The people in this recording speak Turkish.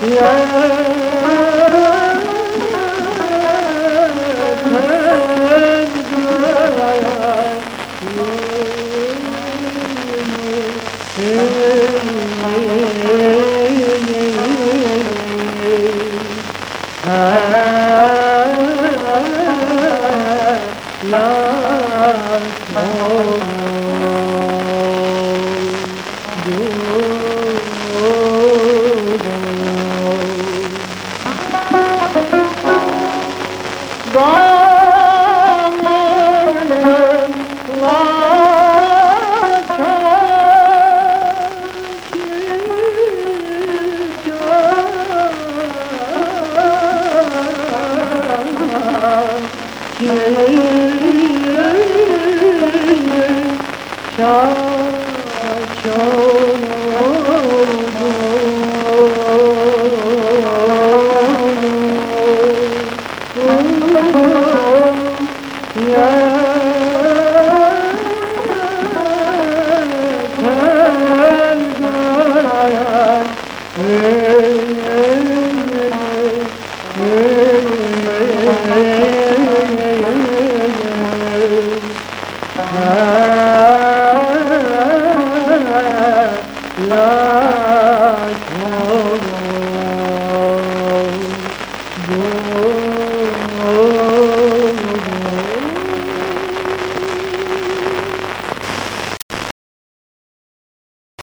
Yeah. la la Ah